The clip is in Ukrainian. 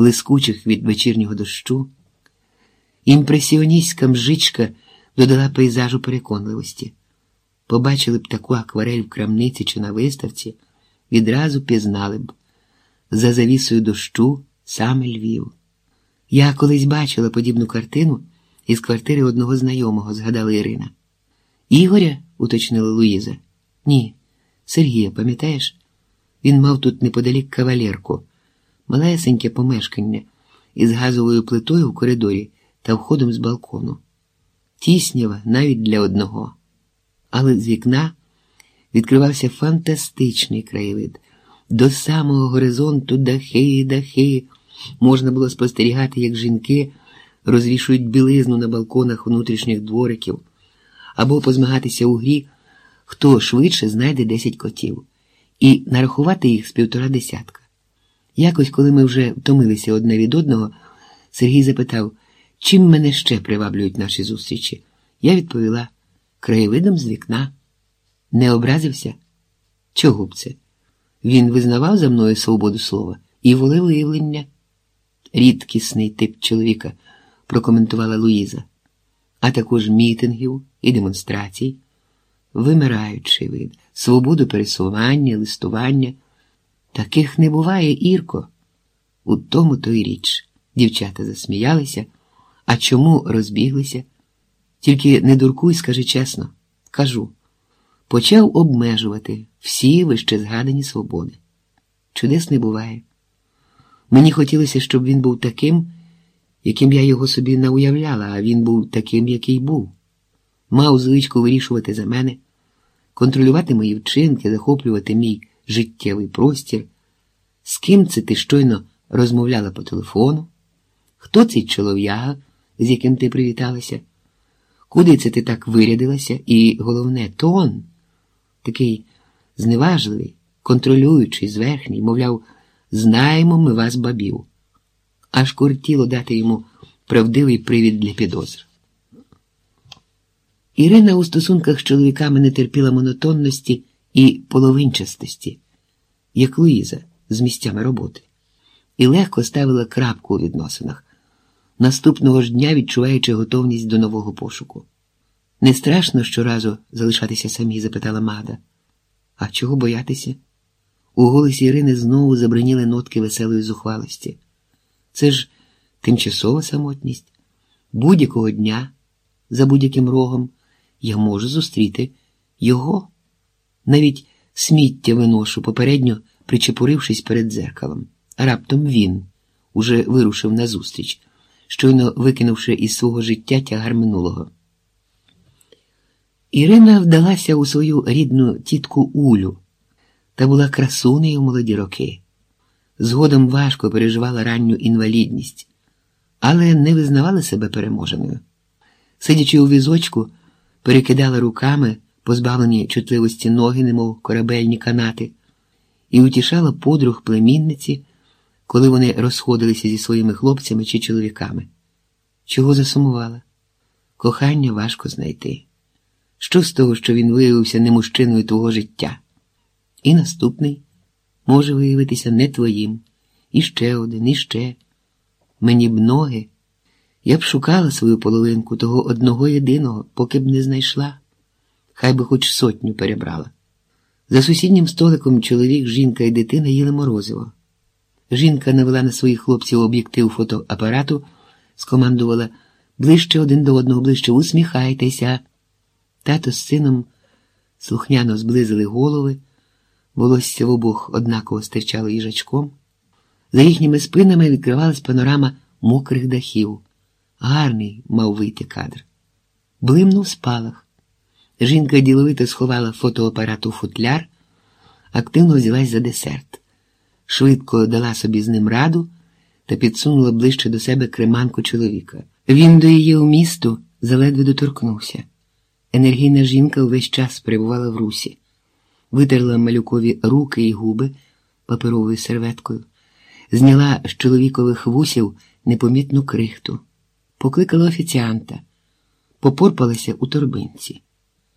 лискучих від вечірнього дощу. Імпресіоністська мжичка додала пейзажу переконливості. Побачили б таку акварель в крамниці чи на виставці, відразу пізнали б за завісою дощу саме Львів. Я колись бачила подібну картину із квартири одного знайомого, згадала Ірина. Ігоря, уточнила Луїза. Ні, Сергія, пам'ятаєш? Він мав тут неподалік кавалерку, малесеньке помешкання із газовою плитою в коридорі та входом з балкону. Тіснява навіть для одного. Але з вікна відкривався фантастичний краєвид. До самого горизонту дахи, дахи. Можна було спостерігати, як жінки розвішують білизну на балконах внутрішніх двориків, або позмагатися у грі, хто швидше знайде десять котів, і нарахувати їх з півтора десятка. Якось, коли ми вже втомилися одне від одного, Сергій запитав, чим мене ще приваблюють наші зустрічі. Я відповіла краєвидом з вікна. Не образився? Чого б це? Він визнавав за мною свободу слова і волевиявлення. Рідкісний тип чоловіка, прокоментувала Луїза, а також мітингів і демонстрацій, вимираючий вид, свободу пересування, листування. Таких не буває, Ірко. У тому то й річ. Дівчата засміялися, а чому розбіглися? Тільки не дуркуй, скажи чесно, кажу, почав обмежувати всі вище згадані свободи. Чудес не буває. Мені хотілося, щоб він був таким, яким я його собі не уявляла, а він був таким, який був. Мав звичку вирішувати за мене, контролювати мої вчинки, захоплювати мій життєвий простір. З ким це ти щойно розмовляла по телефону? Хто цей чолов'яга, з яким ти привіталася? Куди це ти так вирядилася? І головне, тон, такий зневажливий, контролюючий, зверхній, мовляв, знаємо ми вас, бабів. Аж кортіло дати йому правдивий привід для підозр. Ірина у стосунках з чоловіками не терпіла монотонності і половинчастості, як Луїза з місцями роботи, і легко ставила крапку у відносинах, наступного ж дня відчуваючи готовність до нового пошуку. Не страшно щоразу залишатися самі? запитала Мада. А чого боятися? У голосі Ірини знову забриніли нотки веселої зухвалості. Це ж тимчасова самотність. Будь-якого дня, за будь-яким рогом, я можу зустріти його. Навіть сміття виношу, попередньо причепурившись перед дзеркалом. Раптом він уже вирушив назустріч, щойно викинувши із свого життя тягар минулого. Ірина вдалася у свою рідну тітку Улю та була красунею в молоді роки. Згодом важко переживала ранню інвалідність, але не визнавала себе переможеною. Сидячи у візочку, перекидала руками, позбавлені чутливості ноги, немов корабельні канати, і утішала подруг племінниці, коли вони розходилися зі своїми хлопцями чи чоловіками. Чого засумувала? Кохання важко знайти. Що з того, що він виявився не мужчиною твого життя? І наступний може виявитися не твоїм, і ще один, і ще. Мені б ноги. Я б шукала свою половинку того одного єдиного, поки б не знайшла, хай би хоч сотню перебрала. За сусіднім столиком чоловік, жінка і дитина їли морозиво. Жінка навела на своїх хлопців об'єктив фотоапарату, скомандувала ближче один до одного, ближче усміхайтеся. Тато з сином слухняно зблизили голови, волосся в обох однаково стирчало їжачком. За їхніми спинами відкривалась панорама мокрих дахів. Гарний мав вийти кадр. Блимнув спалах. Жінка діловито сховала фотоапарат у футляр, активно взялась за десерт, швидко дала собі з ним раду та підсунула ближче до себе креманку чоловіка. Він до її умісту заледве доторкнувся. Енергійна жінка увесь час перебувала в русі, витерла малюкові руки і губи паперовою серветкою, зняла з чоловікових вусів непомітну крихту, покликала офіціанта, попорпалася у торбинці.